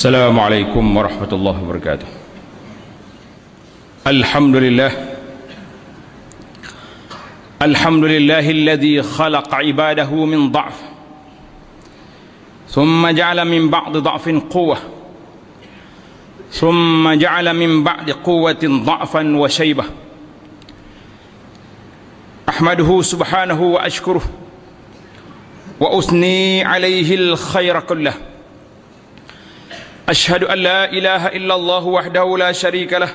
السلام عليكم ورحمة الله وبركاته. الحمد لله. الحمد لله الذي خلق عباده من ضعف ثم جعل من بعض ضعف قوة ثم جعل من بعد قوة ضعفا وشيبة. أحمده سبحانه وأشكره وأثني عليه الخير كله. أشهد أن لا إله إلا الله وحده لا شريك له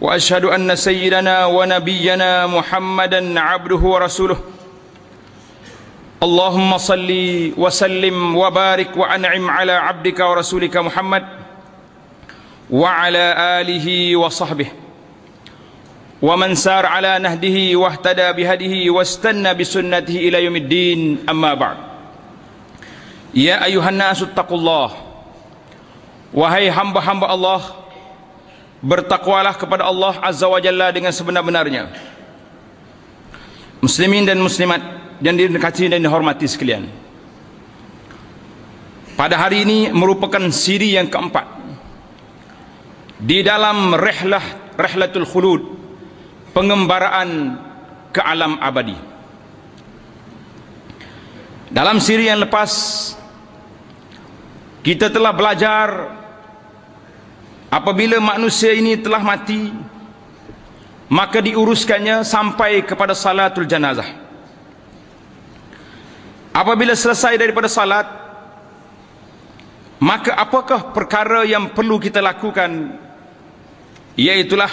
وأشهد أن سيدنا ونبينا محمدا عبده ورسوله اللهم صل وسلم وبارك وأنعم على عبدك ورسولك محمد وعلى آله وصحبه ومن سار على نهده واهتدى بهده واستنى بسنته إلى يوم الدين أما بعد يا أيها الناس اتقوا الله Wahai hamba-hamba Allah Bertakwalah kepada Allah Azza wa Jalla dengan sebenar-benarnya. Muslimin dan muslimat Yang didekati dan dihormati sekalian. Pada hari ini merupakan siri yang keempat. Di dalam rehlah Rehlatul Khulud Pengembaraan ke alam abadi. Dalam siri yang lepas Kita telah belajar apabila manusia ini telah mati maka diuruskannya sampai kepada salatul janazah. Apabila selesai daripada salat maka apakah perkara yang perlu kita lakukan? Iaitulah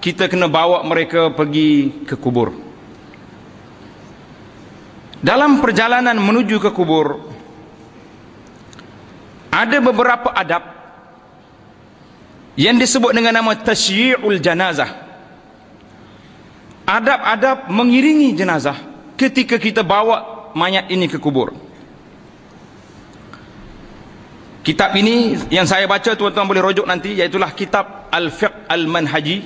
kita kena bawa mereka pergi ke kubur. Dalam perjalanan menuju ke kubur ada beberapa adab yang disebut dengan nama tasyyi'ul janazah. Adab-adab mengiringi jenazah ketika kita bawa mayat ini ke kubur. Kitab ini yang saya baca tuan-tuan boleh rujuk nanti iaitulah kitab Al-Fiqh Al-Manhaji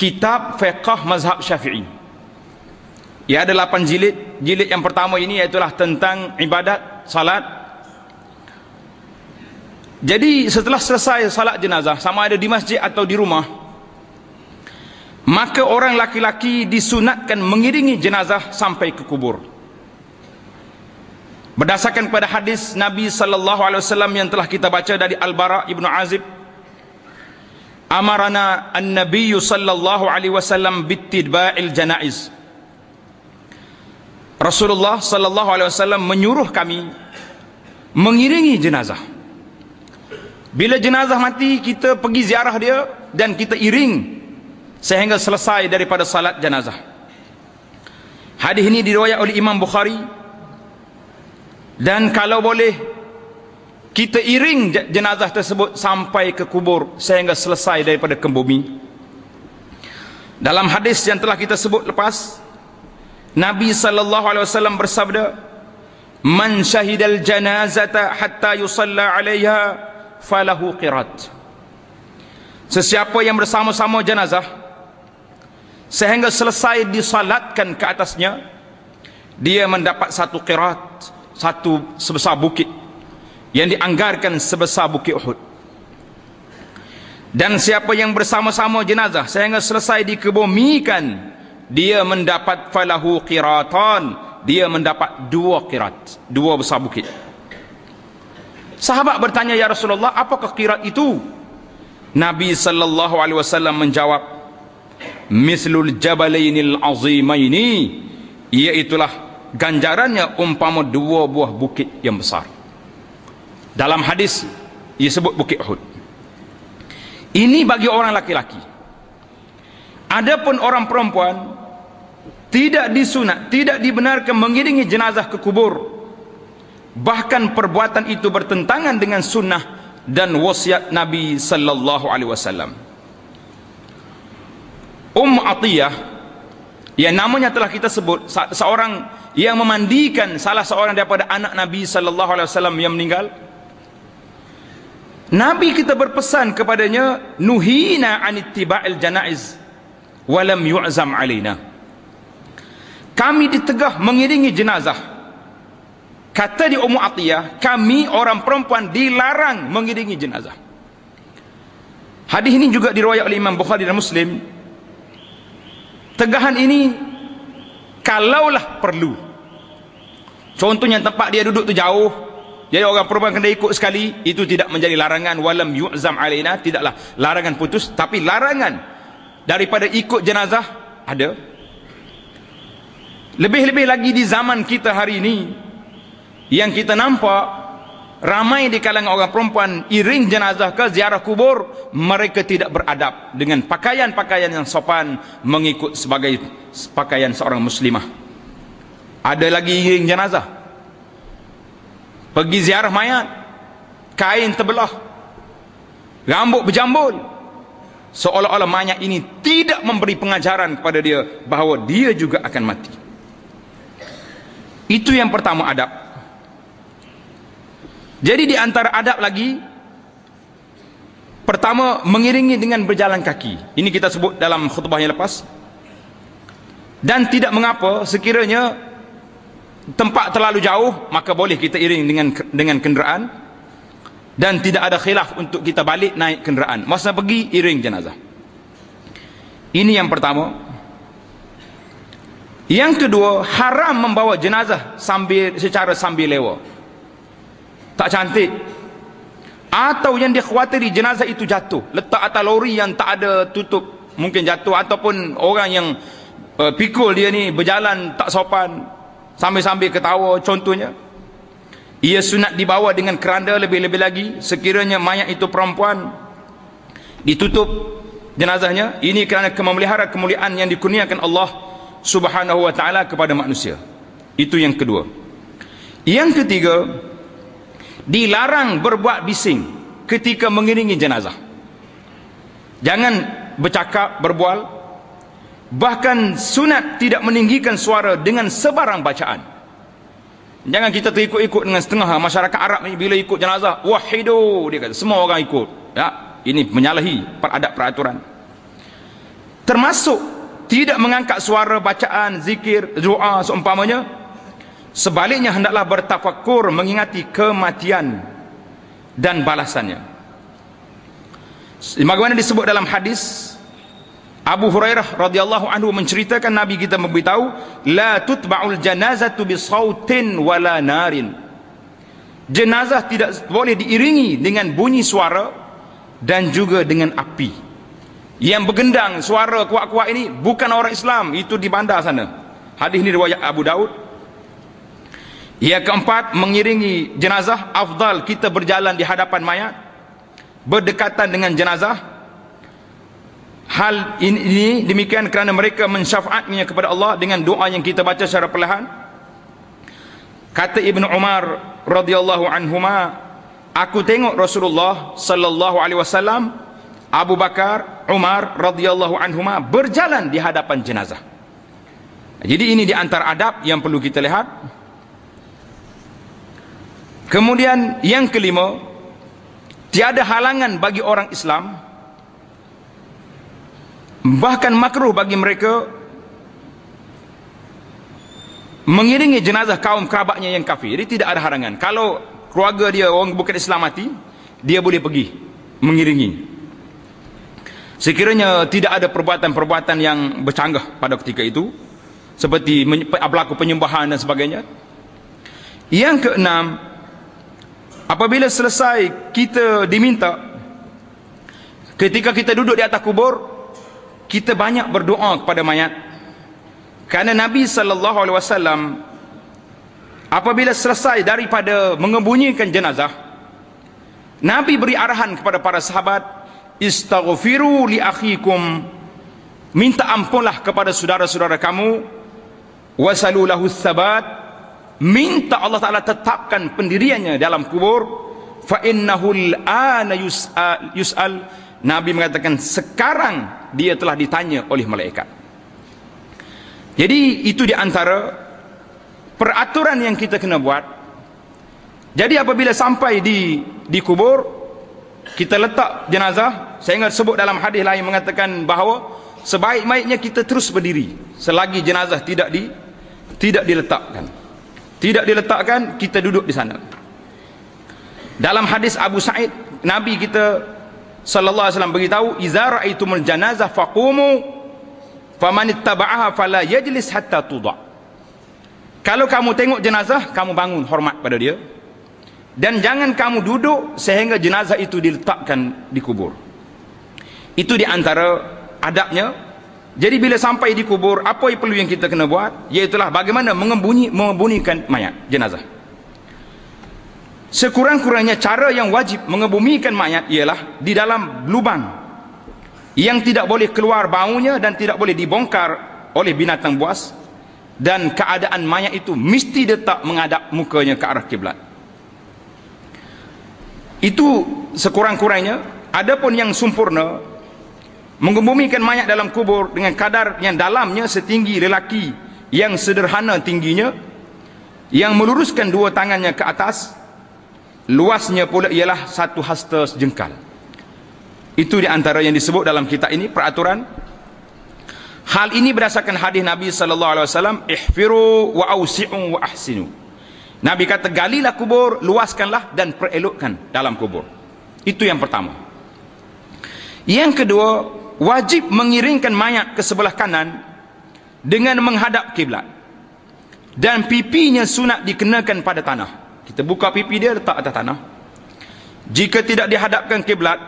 kitab fiqh mazhab syafi'i. Ia ada 8 jilid. Jilid yang pertama ini iaitulah tentang ibadat salat jadi setelah selesai salat jenazah sama ada di masjid atau di rumah maka orang laki-laki disunatkan mengiringi jenazah sampai ke kubur. Berdasarkan pada hadis Nabi sallallahu alaihi wasallam yang telah kita baca dari Al-Bara ibnu Azib amarana an-nabiy sallallahu alaihi wasallam bittiba'il janaiz Rasulullah sallallahu alaihi wasallam menyuruh kami mengiringi jenazah bila jenazah mati kita pergi ziarah dia dan kita iring sehingga selesai daripada salat jenazah. Hadis ini diriwayat oleh Imam Bukhari. Dan kalau boleh kita iring jenazah tersebut sampai ke kubur sehingga selesai daripada ke bumi. Dalam hadis yang telah kita sebut lepas Nabi sallallahu alaihi wasallam bersabda Man syahidal janazata hatta yusalla 'alaiha falahu qirat. Sesiapa yang bersama-sama jenazah sehingga selesai disalatkan ke atasnya dia mendapat satu qirat satu sebesar bukit yang dianggarkan sebesar bukit Uhud. Dan siapa yang bersama-sama jenazah sehingga selesai dikebumikan dia mendapat falahu qiratan dia mendapat dua qirat dua besar bukit Sahabat bertanya ya Rasulullah, apakah kirat itu? Nabi sallallahu alaihi wasallam menjawab, "Mislul jabalainil azimaini." Iaitulah ganjarannya umpama dua buah bukit yang besar. Dalam hadis ia sebut bukit Uhud. Ini bagi orang laki-laki. Adapun orang perempuan tidak disunat, tidak dibenarkan mengiringi jenazah ke kubur bahkan perbuatan itu bertentangan dengan sunnah dan wasiat Nabi sallallahu alaihi wasallam. Um Atiyah yang namanya telah kita sebut seorang yang memandikan salah seorang daripada anak Nabi sallallahu alaihi wasallam yang meninggal. Nabi kita berpesan kepadanya nuhina anittiba'il janaiz walam yu'zam alaina. Kami ditegah mengiringi jenazah kata di Ummu Atiyah kami orang perempuan dilarang mengiringi jenazah. Hadis ini juga diriwayat oleh Imam Bukhari dan Muslim. Tegahan ini kalaulah perlu. Contohnya tempat dia duduk tu jauh jadi orang perempuan kena ikut sekali itu tidak menjadi larangan. Walam yu'zam alaina tidaklah. Larangan putus tapi larangan daripada ikut jenazah ada. Lebih-lebih lagi di zaman kita hari ini yang kita nampak ramai di kalangan orang perempuan iring jenazah ke ziarah kubur mereka tidak beradab dengan pakaian-pakaian yang sopan mengikut sebagai pakaian seorang muslimah. Ada lagi iring jenazah. Pergi ziarah mayat kain terbelah rambut berjambul. Seolah-olah mayat ini tidak memberi pengajaran kepada dia bahawa dia juga akan mati. Itu yang pertama adab jadi di antara adab lagi pertama mengiringi dengan berjalan kaki. Ini kita sebut dalam khutbah yang lepas. Dan tidak mengapa sekiranya tempat terlalu jauh maka boleh kita iring dengan dengan kenderaan. Dan tidak ada khilaf untuk kita balik naik kenderaan. Masa pergi iring jenazah. Ini yang pertama. Yang kedua haram membawa jenazah sambil secara sambil lewa tak cantik. Atau yang dikhawatiri jenazah itu jatuh. Letak atas lori yang tak ada tutup. Mungkin jatuh ataupun orang yang uh, pikul dia ni berjalan tak sopan. Sambil-sambil ketawa contohnya. Ia sunat dibawa dengan keranda lebih-lebih lagi. Sekiranya mayat itu perempuan ditutup jenazahnya. Ini kerana memelihara kemuliaan yang dikurniakan Allah subhanahu wa ta'ala kepada manusia. Itu yang kedua. Yang ketiga dilarang berbuat bising ketika mengiringi jenazah. Jangan bercakap berbual. Bahkan sunat tidak meninggikan suara dengan sebarang bacaan. Jangan kita terikut-ikut dengan setengah masyarakat Arab bila ikut jenazah wahidu dia kata semua orang ikut. Ya ini menyalahi peradab peraturan. Termasuk tidak mengangkat suara bacaan zikir doa seumpamanya sebaliknya hendaklah bertafakur mengingati kematian dan balasannya bagaimana disebut dalam hadis Abu Hurairah radhiyallahu anhu menceritakan Nabi kita memberitahu la tutba'ul janazatu bi sautin wala narin. Jenazah tidak boleh diiringi dengan bunyi suara dan juga dengan api. Yang bergendang suara kuat-kuat ini bukan orang Islam, itu di bandar sana. Hadis ini riwayat Abu Daud. Yang keempat, mengiringi jenazah afdal kita berjalan di hadapan mayat berdekatan dengan jenazah. Hal ini demikian kerana mereka mensyafaatnya kepada Allah dengan doa yang kita baca secara perlahan. Kata Ibnu Umar radhiyallahu anhuma aku tengok Rasulullah sallallahu alaihi wasallam Abu Bakar Umar radhiyallahu anhuma berjalan di hadapan jenazah. Jadi ini di antara adab yang perlu kita lihat kemudian yang kelima tiada halangan bagi orang Islam bahkan makruh bagi mereka mengiringi jenazah kaum kerabatnya yang kafir. Jadi tidak ada harangan. Kalau keluarga dia orang bukan Islam mati dia boleh pergi mengiringi. Sekiranya tidak ada perbuatan-perbuatan yang bercanggah pada ketika itu seperti berlaku penyembahan dan sebagainya. Yang keenam apabila selesai kita diminta. Ketika kita duduk di atas kubur kita banyak berdoa kepada mayat. Kerana Nabi wasallam apabila selesai daripada mengebunyikan jenazah Nabi beri arahan kepada para sahabat istaghfiru li akhikum. Minta ampunlah kepada saudara-saudara kamu. Wasalu lahu thabat minta Allah Taala tetapkan pendiriannya dalam kubur fa innahu al-ana yus'al, yus'al Nabi mengatakan sekarang dia telah ditanya oleh malaikat. Jadi itu di antara peraturan yang kita kena buat. Jadi apabila sampai di di kubur kita letak jenazah, saya ingat sebut dalam hadis lain mengatakan bahawa sebaik-baiknya kita terus berdiri selagi jenazah tidak di tidak diletakkan. Tidak diletakkan kita duduk di sana. Dalam hadis Abu Sa'id Nabi kita sallallahu alaihi wasallam beritahu idza raaitumul janazah faqumu faman ittaba'aha fala yajlis hatta tudha kalau kamu tengok jenazah kamu bangun hormat pada dia. Dan jangan kamu duduk sehingga jenazah itu diletakkan di kubur. Itu di antara adabnya jadi bila sampai di kubur, apa yang perlu yang kita kena buat? Iaitulah bagaimana mengembunyi, membunyikan mayat, jenazah. Sekurang-kurangnya cara yang wajib mengebumikan mayat ialah di dalam lubang yang tidak boleh keluar baunya dan tidak boleh dibongkar oleh binatang buas dan keadaan mayat itu mesti tetap menghadap mukanya ke arah kiblat. Itu sekurang-kurangnya adapun yang sempurna mengebumikan mayat dalam kubur dengan kadar yang dalamnya setinggi lelaki yang sederhana tingginya yang meluruskan dua tangannya ke atas luasnya pula ialah satu hasta sejengkal. Itu di antara yang disebut dalam kitab ini peraturan. Hal ini berdasarkan hadis Nabi sallallahu alaihi wasallam ihfiru wa ausi'u wa ahsinu. Nabi kata galilah kubur luaskanlah dan perelokkan dalam kubur. Itu yang pertama. Yang kedua wajib mengiringkan mayat ke sebelah kanan dengan menghadap kiblat. Dan pipinya sunat dikenakan pada tanah. Kita buka pipi dia letak atas tanah. Jika tidak dihadapkan kiblat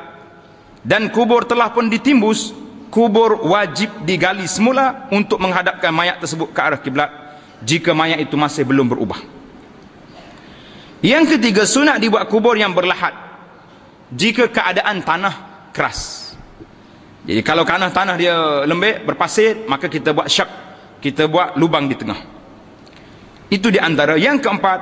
dan kubur telah pun ditimbus kubur wajib digali semula untuk menghadapkan mayat tersebut ke arah kiblat jika mayat itu masih belum berubah. Yang ketiga sunat dibuat kubur yang berlahat jika keadaan tanah keras jadi kalau tanah tanah dia lembek, berpasir, maka kita buat syak. Kita buat lubang di tengah. Itu di antara. Yang keempat,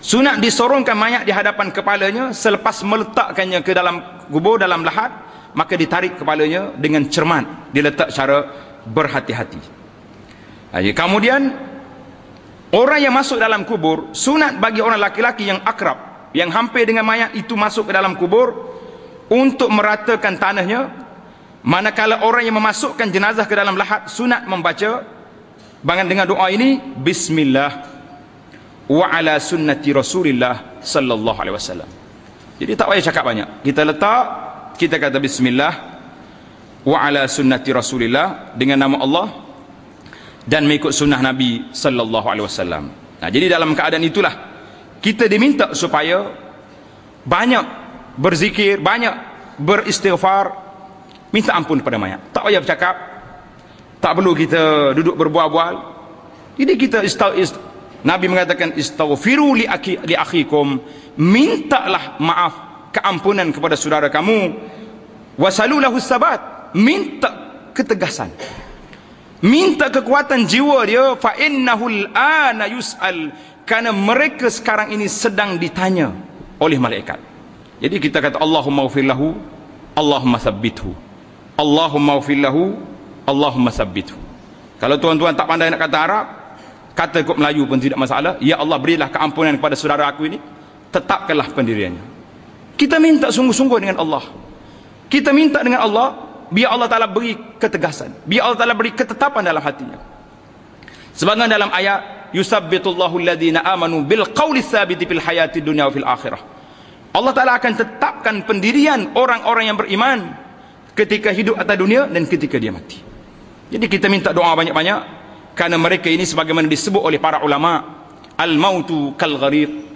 sunat disorongkan mayat di hadapan kepalanya selepas meletakkannya ke dalam kubur, dalam lahat, maka ditarik kepalanya dengan cermat. Diletak secara berhati-hati. Kemudian, orang yang masuk dalam kubur, sunat bagi orang laki-laki yang akrab, yang hampir dengan mayat itu masuk ke dalam kubur, untuk meratakan tanahnya manakala orang yang memasukkan jenazah ke dalam lahat sunat membaca bangan dengan doa ini bismillah wa ala sunnati rasulillah sallallahu alaihi wasallam. Jadi tak payah cakap banyak. Kita letak kita kata bismillah wa ala sunnati rasulillah dengan nama Allah dan mengikut sunnah Nabi sallallahu alaihi wasallam. Nah jadi dalam keadaan itulah kita diminta supaya banyak berzikir banyak beristighfar minta ampun kepada mayat. Tak payah bercakap. Tak perlu kita duduk berbual-bual. Jadi kita istaghfir Nabi mengatakan istaghfiru li akhi li akhikum. Mintalah maaf keampunan kepada saudara kamu. Wasalulahu sabat. Minta ketegasan. Minta kekuatan jiwa dia fa innahul ana yusal. Karena mereka sekarang ini sedang ditanya oleh malaikat jadi kita kata Allahumma ufillahu Allahumma sabbithu. Allahumma ufillahu Allahumma sabbithu. Kalau tuan-tuan tak pandai nak kata Arab Kata ikut Melayu pun tidak masalah. Ya Allah berilah keampunan kepada saudara aku ini. Tetapkanlah pendiriannya. Kita minta sungguh-sungguh dengan Allah. Kita minta dengan Allah Biar Allah Ta'ala beri ketegasan. Biar Allah Ta'ala beri ketetapan dalam hatinya. Sebagian dalam ayat Yusabbitullahu alladhina amanu bil qawli thabiti fil hayati dunia wa fil akhirah Allah Ta'ala akan tetapkan pendirian orang-orang yang beriman ketika hidup atas dunia dan ketika dia mati. Jadi kita minta doa banyak-banyak kerana mereka ini sebagaimana disebut oleh para ulama al-mautu kal gharib.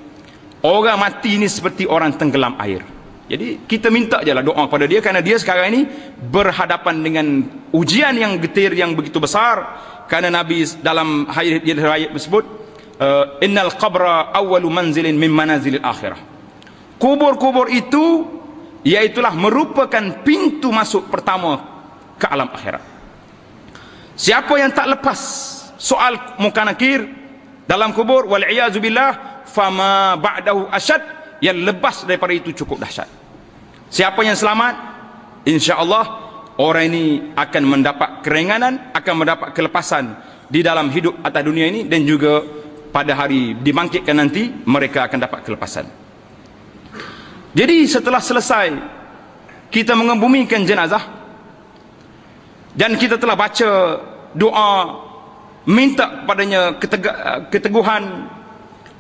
Orang mati ini seperti orang tenggelam air. Jadi kita minta je lah doa kepada dia kerana dia sekarang ini berhadapan dengan ujian yang getir yang begitu besar kerana Nabi dalam hadis tersebut uh, innal qabra awwalu manzilin min manazilil akhirah kubur-kubur itu iaitulah merupakan pintu masuk pertama ke alam akhirat. Siapa yang tak lepas soal muka nakir dalam kubur wal billah fama ba'dahu asyad yang lepas daripada itu cukup dahsyat. Siapa yang selamat? Insyaallah orang ini akan mendapat keringanan akan mendapat kelepasan di dalam hidup atas dunia ini dan juga pada hari dibangkitkan nanti mereka akan dapat kelepasan jadi setelah selesai kita mengebumikan jenazah. Dan kita telah baca doa minta padanya keteguhan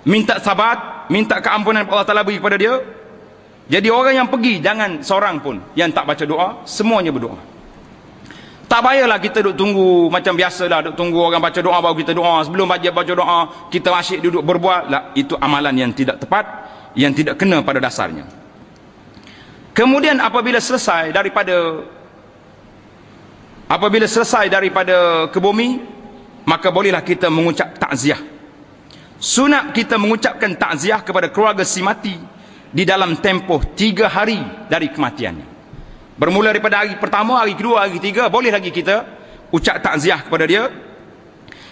minta sabat minta keampunan Allah Ta'ala beri kepada dia. Jadi orang yang pergi jangan seorang pun yang tak baca doa semuanya berdoa. Tak payahlah kita duduk tunggu macam biasa lah duduk tunggu orang baca doa baru kita doa. Sebelum baca baca doa kita asyik duduk berbuat. Lah itu amalan yang tidak tepat yang tidak kena pada dasarnya. Kemudian apabila selesai daripada apabila selesai daripada ke bumi maka bolehlah kita mengucap takziah. Sunat kita mengucapkan takziah kepada keluarga si mati di dalam tempoh tiga hari dari kematiannya. Bermula daripada hari pertama, hari kedua, hari ketiga, boleh lagi kita ucap takziah kepada dia.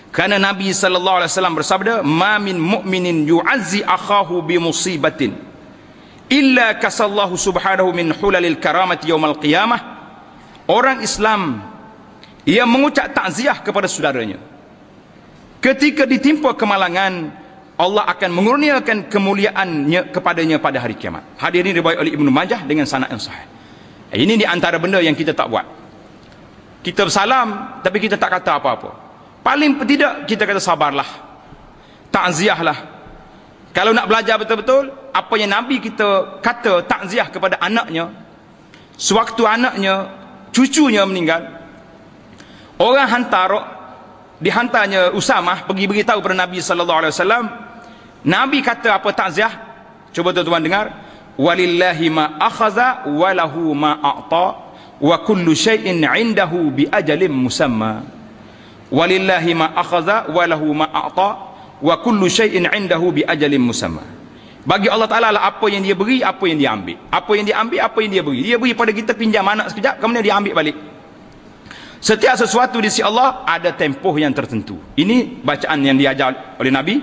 Karena Nabi sallallahu alaihi wasallam bersabda, "Ma min mu'minin yu'azzi akhahu bi musibatin illa kasallahu subhanahu min hulalil karamati yaumal qiyamah." Orang Islam yang mengucap takziah kepada saudaranya. Ketika ditimpa kemalangan, Allah akan mengurniakan kemuliaannya kepadanya pada hari kiamat. Hadis ini diriwayatkan oleh Ibnu Majah dengan sanad yang sahih. Ini di antara benda yang kita tak buat. Kita bersalam tapi kita tak kata apa-apa. Paling tidak kita kata sabarlah. Takziahlah. Kalau nak belajar betul-betul, apa yang Nabi kita kata takziah kepada anaknya, sewaktu anaknya, cucunya meninggal, orang hantar dihantarnya Usamah pergi beritahu kepada Nabi sallallahu alaihi wasallam, Nabi kata apa takziah? Cuba tuan-tuan dengar walillahi ma walahu ma a'ta wa kullu syai'in 'indahu bi ajalin musamma walillahi ma akhaza walahu ma a'ta wa kullu syai'in 'indahu bi ajalin musamma. Bagi Allah Taala lah apa yang dia beri apa yang dia ambil. Apa yang dia ambil apa yang dia beri. Dia beri pada kita pinjam anak sekejap kemudian dia ambil balik. Setiap sesuatu di sisi Allah ada tempoh yang tertentu. Ini bacaan yang diajar oleh Nabi.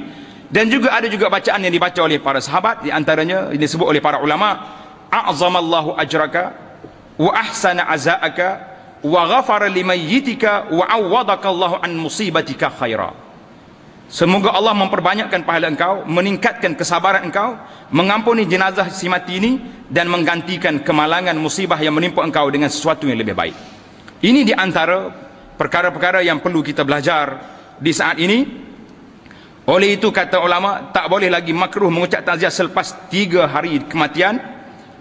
Dan juga ada juga bacaan yang dibaca oleh para sahabat. Di antaranya ini disebut oleh para ulama a'zamallahu ajraka wa ahsana azaaka wa ghafara limayyitika wa awwadaka Allahu an musibatika khaira. Semoga Allah memperbanyakkan pahala engkau meningkatkan kesabaran engkau mengampuni jenazah si mati ini dan menggantikan kemalangan musibah yang menimpa engkau dengan sesuatu yang lebih baik. Ini di antara perkara-perkara yang perlu kita belajar di saat ini. Oleh itu kata ulama tak boleh lagi makruh mengucap takziah selepas tiga hari kematian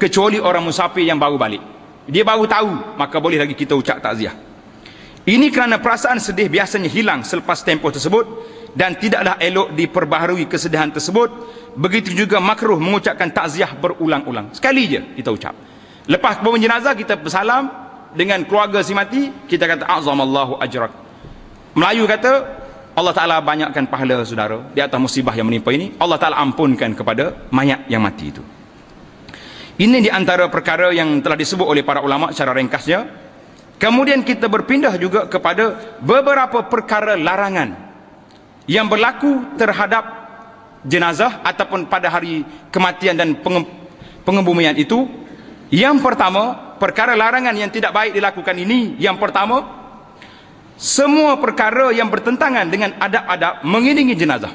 kecuali orang musafir yang baru balik. Dia baru tahu maka boleh lagi kita ucap takziah. Ini kerana perasaan sedih biasanya hilang selepas tempoh tersebut dan tidaklah elok diperbaharui kesedihan tersebut. Begitu juga makruh mengucapkan takziah berulang-ulang. Sekali je kita ucap. Lepas pembunuh jenazah kita bersalam dengan keluarga si mati kita kata azamallahu ajrak. Melayu kata Allah Ta'ala banyakkan pahala saudara di atas musibah yang menimpa ini Allah Ta'ala ampunkan kepada mayat yang mati itu ini di antara perkara yang telah disebut oleh para ulama secara ringkasnya. Kemudian kita berpindah juga kepada beberapa perkara larangan yang berlaku terhadap jenazah ataupun pada hari kematian dan pengebumian itu. Yang pertama perkara larangan yang tidak baik dilakukan ini yang pertama semua perkara yang bertentangan dengan adab-adab mengiringi jenazah.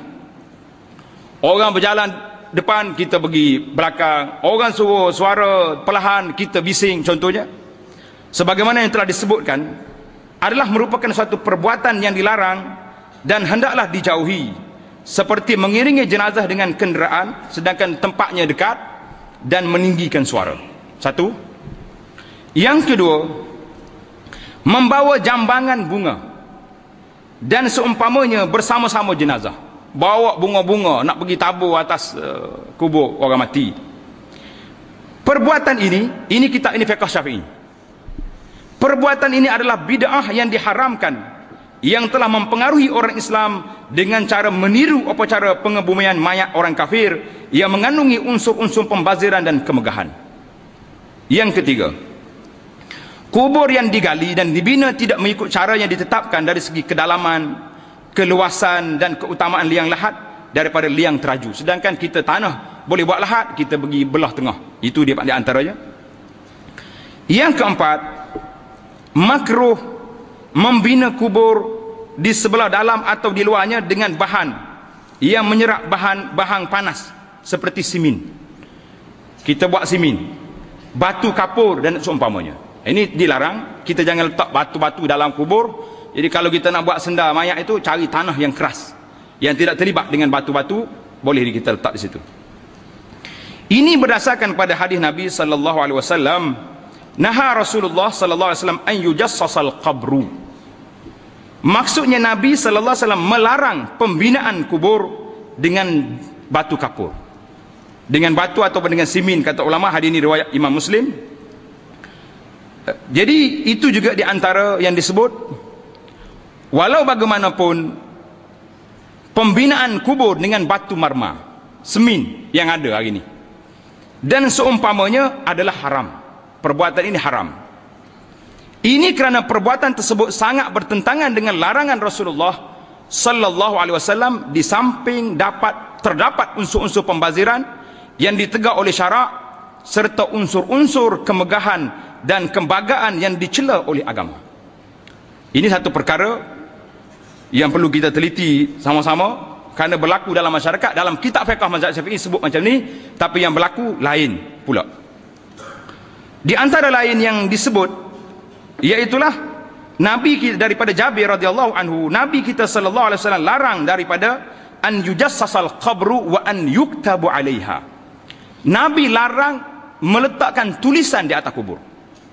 Orang berjalan depan kita pergi belakang orang suruh suara perlahan kita bising contohnya. Sebagaimana yang telah disebutkan adalah merupakan suatu perbuatan yang dilarang dan hendaklah dijauhi. Seperti mengiringi jenazah dengan kenderaan sedangkan tempatnya dekat dan meninggikan suara. Satu. Yang kedua membawa jambangan bunga dan seumpamanya bersama-sama jenazah bawa bunga-bunga nak pergi tabur atas uh, kubur orang mati. Perbuatan ini ini kita ini fiqh syafi'i. Perbuatan ini adalah bid'ah yang diharamkan yang telah mempengaruhi orang Islam dengan cara meniru upacara pengebumian mayat orang kafir yang mengandungi unsur-unsur pembaziran dan kemegahan. Yang ketiga kubur yang digali dan dibina tidak mengikut cara yang ditetapkan dari segi kedalaman keluasan dan keutamaan liang lahat daripada liang teraju. Sedangkan kita tanah boleh buat lahat kita pergi belah tengah. Itu dia di antaranya. Yang keempat makruh membina kubur di sebelah dalam atau di luarnya dengan bahan. Yang menyerap bahan bahan panas seperti simin. Kita buat simin. Batu kapur dan seumpamanya. Ini dilarang. Kita jangan letak batu-batu dalam kubur Jadi kalau kita nak buat senda mayat itu cari tanah yang keras yang tidak terlibat dengan batu-batu boleh kita letak di situ. Ini berdasarkan pada hadis Nabi sallallahu alaihi wasallam naha Rasulullah sallallahu alaihi wasallam an yujassasal qabru. Maksudnya Nabi sallallahu alaihi wasallam melarang pembinaan kubur dengan batu kapur. Dengan batu atau dengan simin kata ulama hadis ini riwayat Imam Muslim. Jadi itu juga di antara yang disebut walau bagaimanapun pembinaan kubur dengan batu marma, semin yang ada hari ini dan seumpamanya adalah haram. Perbuatan ini haram. Ini kerana perbuatan tersebut sangat bertentangan dengan larangan Rasulullah sallallahu alaihi wasallam di samping dapat terdapat unsur-unsur pembaziran yang ditegak oleh syarak serta unsur-unsur kemegahan dan kembagaan yang dicela oleh agama. Ini satu perkara yang perlu kita teliti sama-sama kerana berlaku dalam masyarakat dalam kitab fiqh mazhab syafi'i sebut macam ni tapi yang berlaku lain pula. Di antara lain yang disebut iaitulah nabi kita daripada Jabir radhiyallahu anhu nabi kita sallallahu alaihi wasallam larang daripada an yujassasal qabru wa an yuktabu alaiha. Nabi larang meletakkan tulisan di atas kubur.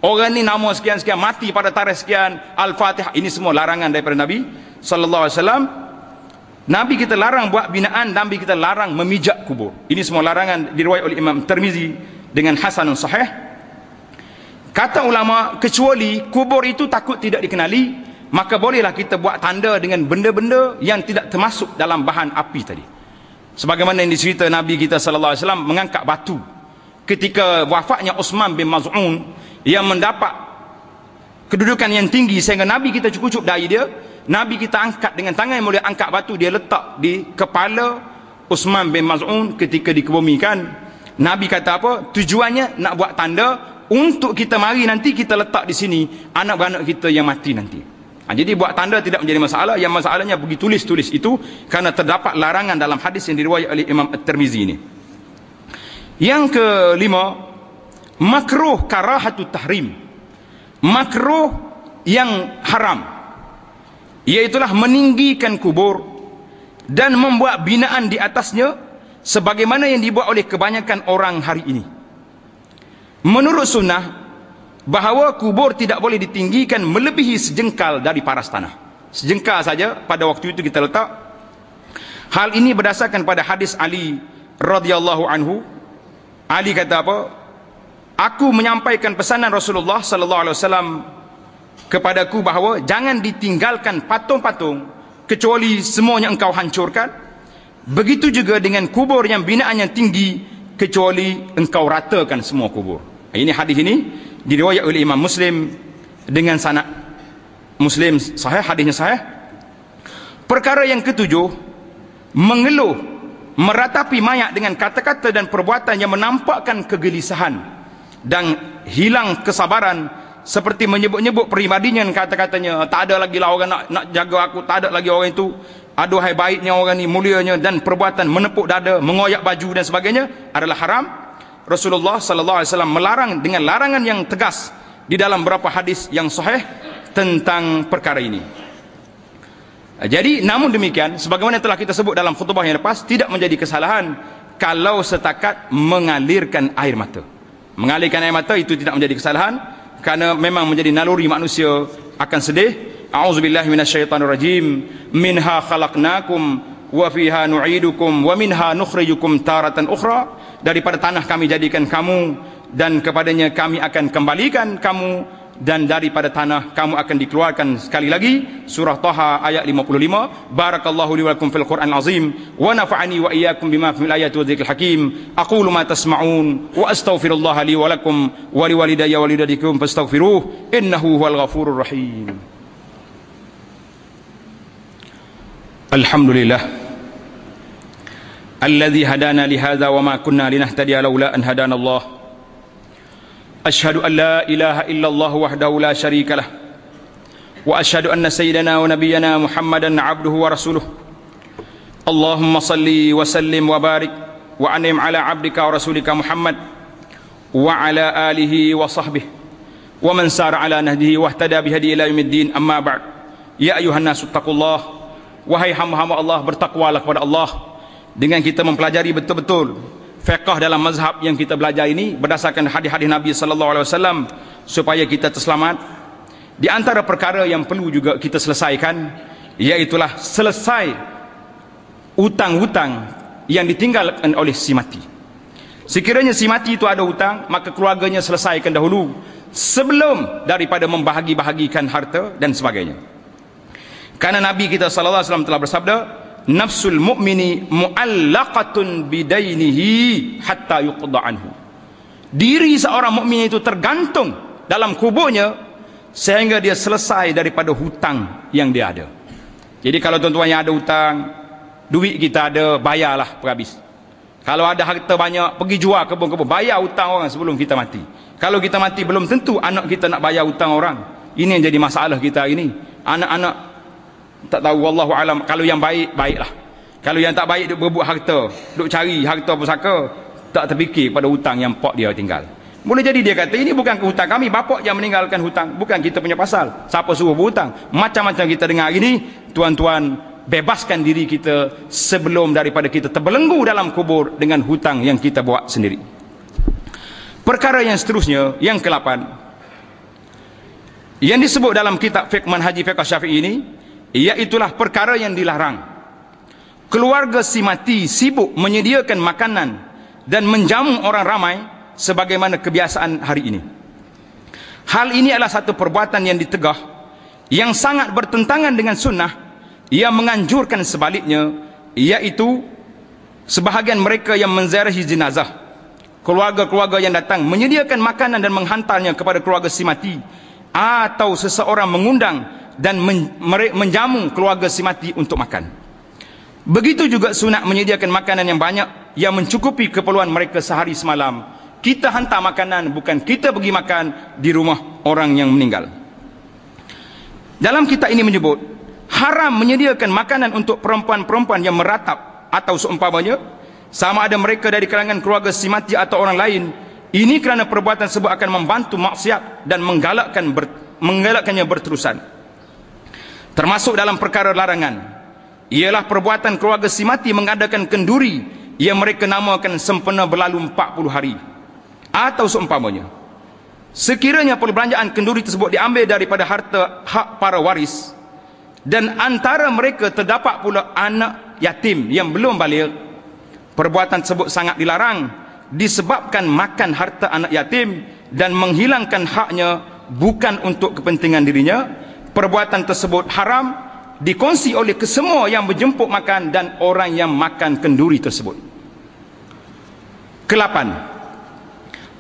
Orang ni nama sekian-sekian mati pada tarikh sekian al-fatihah ini semua larangan daripada nabi sallallahu alaihi wasallam Nabi kita larang buat binaan, Nabi kita larang memijak kubur. Ini semua larangan diriwayat oleh Imam Tirmizi dengan hasan sahih. Kata ulama, kecuali kubur itu takut tidak dikenali, maka bolehlah kita buat tanda dengan benda-benda yang tidak termasuk dalam bahan api tadi. Sebagaimana yang dicerita Nabi kita sallallahu alaihi wasallam mengangkat batu ketika wafatnya Uthman bin Maz'un yang mendapat kedudukan yang tinggi sehingga Nabi kita cukup-cukup dari dia. Nabi kita angkat dengan tangan yang mulia angkat batu dia letak di kepala Uthman bin Maz'un ketika dikebumikan. Nabi kata apa? Tujuannya nak buat tanda untuk kita mari nanti kita letak di sini anak-anak kita yang mati nanti. Ha, jadi buat tanda tidak menjadi masalah. Yang masalahnya pergi tulis-tulis itu kerana terdapat larangan dalam hadis yang diriwayat oleh Imam At-Tirmizi ini. Yang kelima makruh karahatut tahrim makruh yang haram. Iaitulah meninggikan kubur dan membuat binaan di atasnya sebagaimana yang dibuat oleh kebanyakan orang hari ini. Menurut sunnah bahawa kubur tidak boleh ditinggikan melebihi sejengkal dari paras tanah. Sejengkal saja pada waktu itu kita letak. Hal ini berdasarkan pada hadis Ali radhiyallahu anhu. Ali kata apa aku menyampaikan pesanan Rasulullah sallallahu alaihi wasallam kepadaku bahawa jangan ditinggalkan patung-patung kecuali semuanya engkau hancurkan. Begitu juga dengan kubur yang binaan yang tinggi kecuali engkau ratakan semua kubur. Ini hadis ini diriwayat oleh Imam Muslim dengan sanad Muslim sahih hadisnya sahih. Perkara yang ketujuh mengeluh meratapi mayat dengan kata-kata dan perbuatan yang menampakkan kegelisahan dan hilang kesabaran seperti menyebut-nyebut peribadinya kata-katanya. Tak ada lagi lah orang nak, nak jaga aku tak ada lagi orang itu. Aduhai baiknya orang ni mulianya dan perbuatan menepuk dada mengoyak baju dan sebagainya adalah haram. Rasulullah sallallahu alaihi wasallam melarang dengan larangan yang tegas di dalam beberapa hadis yang sahih tentang perkara ini. Jadi namun demikian sebagaimana telah kita sebut dalam khutbah yang lepas tidak menjadi kesalahan kalau setakat mengalirkan air mata mengalirkan air mata itu tidak menjadi kesalahan. Kerana memang menjadi naluri manusia akan sedih. A'udzubillahi minasyaitonirrajim minha khalaqnakum wa fiha nu'idukum wa minha nukhrijukum taratan ukhra. Daripada tanah kami jadikan kamu dan kepadanya kami akan kembalikan kamu dan daripada tanah kamu akan dikeluarkan sekali lagi surah Taha ayat 55 barakallahu li wa lakum fil Qur'an azim wa nafa'ani wa iyyakum bima fil ayati wa dzikril hakim aqulu ma tasma'un wa astaghfirullah li wa lakum wa li walidayya wa lidadikum fastaghfiruh innahu huwal ghafurur rahim. Alhamdulillah. Alladhi hadana li hadha wa ma kunna linahtadiya laula an hadana Allah أشهد أن لا إله إلا الله وحده لا شريك له وأشهد أن سيدنا ونبينا محمدا عبده ورسوله اللهم صلي وسلم وبارك وأنعم على عبدك ورسولك محمد وعلى آله وصحبه ومن سار على نهده واهتدى بهدي إلى يوم الدين أما بعد يا أيها الناس اتقوا الله وهي حمهم الله برتقوى لك الله dengan kita mempelajari betul-betul fiqh dalam mazhab yang kita belajar ini berdasarkan hadis-hadis Nabi sallallahu alaihi wasallam supaya kita terselamat. Di antara perkara yang perlu juga kita selesaikan iaitulah selesai hutang-hutang yang ditinggalkan oleh si mati. Sekiranya si mati itu ada hutang maka keluarganya selesaikan dahulu sebelum daripada membahagi-bahagikan harta dan sebagainya. Karena Nabi kita sallallahu alaihi wasallam telah bersabda nafsul mu'mini mu'allaqatun bidainihi hatta yuqda anhu. Diri seorang mukmin itu tergantung dalam kuburnya sehingga dia selesai daripada hutang yang dia ada. Jadi kalau tuan-tuan yang ada hutang duit kita ada bayarlah perhabis kalau ada harta banyak pergi jual kebun-kebun bayar hutang orang sebelum kita mati. Kalau kita mati belum tentu anak kita nak bayar hutang orang. Ini yang jadi masalah kita ini. Anak-anak tak tahu wallahu alam. Kalau yang baik baiklah. Kalau yang tak baik duk berbuat harta. Duk cari harta pusaka. Tak terfikir pada hutang yang pak dia tinggal. Boleh jadi dia kata ini bukan hutang kami. Bapak yang meninggalkan hutang. Bukan kita punya pasal. Siapa suruh berhutang? Macam-macam kita dengar ini tuan-tuan bebaskan diri kita sebelum daripada kita terbelenggu dalam kubur dengan hutang yang kita buat sendiri. Perkara yang seterusnya yang ke-8 yang disebut dalam kitab fiqh manhaji fiqh syafi'i ini iaitulah perkara yang dilarang. Keluarga si mati sibuk menyediakan makanan dan menjamu orang ramai sebagaimana kebiasaan hari ini. Hal ini adalah satu perbuatan yang ditegah yang sangat bertentangan dengan sunnah. Yang menganjurkan sebaliknya iaitu sebahagian mereka yang menziarahi jenazah. Keluarga-keluarga yang datang menyediakan makanan dan menghantarnya kepada keluarga si mati atau seseorang mengundang dan menjamu keluarga si mati untuk makan. Begitu juga sunat menyediakan makanan yang banyak yang mencukupi keperluan mereka sehari semalam. Kita hantar makanan bukan kita pergi makan di rumah orang yang meninggal. Dalam kitab ini menyebut haram menyediakan makanan untuk perempuan-perempuan yang meratap atau seumpamanya sama ada mereka dari kalangan keluarga si mati atau orang lain ini kerana perbuatan sebut akan membantu maksiat dan menggalakkan ber, menggalakkannya berterusan termasuk dalam perkara larangan ialah perbuatan keluarga si mati mengadakan kenduri yang mereka namakan sempena berlalu 40 hari. Atau seumpamanya sekiranya perbelanjaan kenduri tersebut diambil daripada harta hak para waris dan antara mereka terdapat pula anak yatim yang belum balik perbuatan tersebut sangat dilarang disebabkan makan harta anak yatim dan menghilangkan haknya bukan untuk kepentingan dirinya perbuatan tersebut haram dikongsi oleh kesemua yang berjemput makan dan orang yang makan kenduri tersebut. Kelapan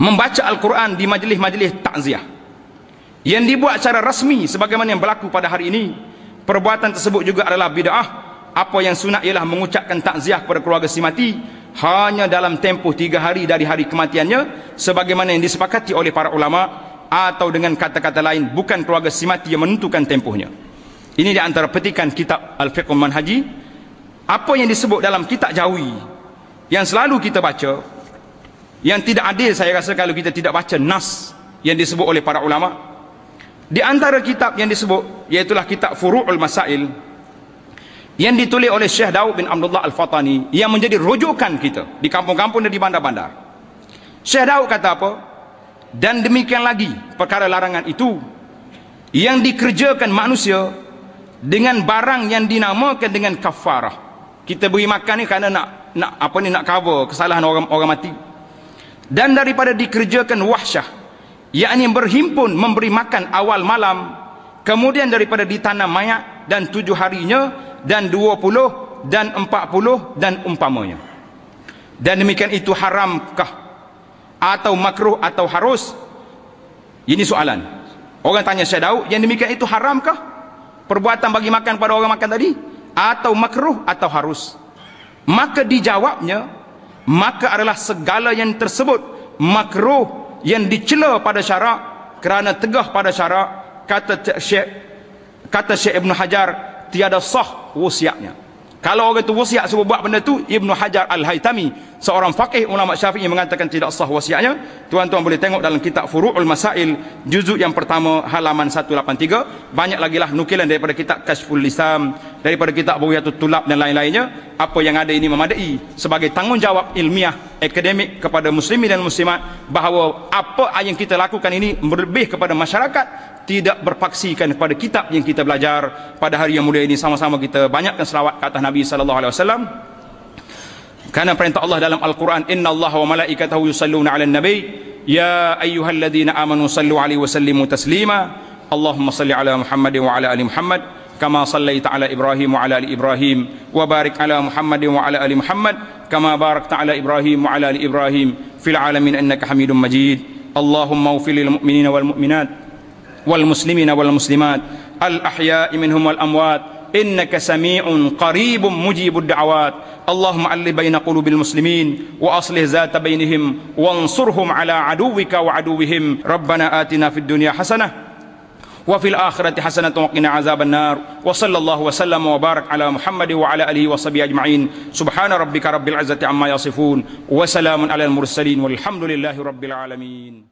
membaca Al-Quran di majlis-majlis takziah. Yang dibuat secara rasmi sebagaimana yang berlaku pada hari ini perbuatan tersebut juga adalah bid'ah. Apa yang sunat ialah mengucapkan takziah kepada keluarga si mati hanya dalam tempoh tiga hari dari hari kematiannya sebagaimana yang disepakati oleh para ulama' atau dengan kata-kata lain bukan keluarga si mati yang menentukan tempohnya. Ini di antara petikan kitab Al-Fiqh Manhaji. Apa yang disebut dalam kitab Jawi yang selalu kita baca yang tidak adil saya rasa kalau kita tidak baca nas yang disebut oleh para ulama. Di antara kitab yang disebut iaitulah kitab Furu'ul Masail yang ditulis oleh Syekh Daud bin Abdullah Al-Fatani yang menjadi rujukan kita di kampung-kampung dan di bandar-bandar. Syekh Daud kata apa dan demikian lagi perkara larangan itu yang dikerjakan manusia dengan barang yang dinamakan dengan kafarah. Kita beri makan ni kerana nak nak apa ni nak cover kesalahan orang orang mati. Dan daripada dikerjakan wahsyah yakni berhimpun memberi makan awal malam kemudian daripada ditanam mayat dan tujuh harinya dan dua puluh dan empat puluh dan umpamanya. Dan demikian itu haramkah atau makruh atau harus? Ini soalan. Orang tanya Syekh Daud yang demikian itu haramkah? Perbuatan bagi makan pada orang makan tadi? Atau makruh atau harus? Maka dijawabnya maka adalah segala yang tersebut makruh yang dicela pada syarak kerana tegah pada syarak kata Syekh kata Syekh Ibn Hajar tiada sah wasiatnya. Kalau orang itu wasiat sebab buat benda tu Ibn Hajar Al-Haytami seorang faqih ulama syafi'i mengatakan tidak sah wasiatnya. Tuan-tuan boleh tengok dalam kitab Furu'ul Masail juzuk yang pertama halaman 183 banyak lagi lah nukilan daripada kitab Kashful Islam daripada kitab Buyatul Tulab dan lain-lainnya. Apa yang ada ini memadai sebagai tanggungjawab ilmiah akademik kepada muslimin dan muslimat bahawa apa yang kita lakukan ini berlebih kepada masyarakat tidak berpaksikan kepada kitab yang kita belajar. Pada hari yang mulia ini sama-sama kita banyakkan selawat ke atas Nabi sallallahu alaihi wasallam Karena perintah Allah dalam Al-Quran, Inna Allah wa malaikatahu yusalluna ala nabi, Ya ayyuhalladzina amanu sallu alaihi wa sallimu taslima, Allahumma salli ala Muhammad wa ala ali Muhammad, Kama salli ta'ala Ibrahim wa ala ali Ibrahim, Wa barik ala Muhammad wa ala ali Muhammad, Kama barak ta'ala Ibrahim wa ala ali Ibrahim, Fil alamin annaka hamidun majid, Allahumma ufilil mu'minina wal mu'minat, Wal muslimina wal muslimat, Al ahya'i minhum wal amwat, إنك سميع قريب مجيب الدعوات. اللهم ألف بين قلوب المسلمين وأصلح ذات بينهم وانصرهم على عدوك وعدوهم. ربنا آتنا في الدنيا حسنة وفي الآخرة حسنة وقنا عذاب النار. وصلى الله وسلم وبارك على محمد وعلى آله وصحبه أجمعين. سبحان ربك رب العزة عما يصفون وسلام على المرسلين والحمد لله رب العالمين.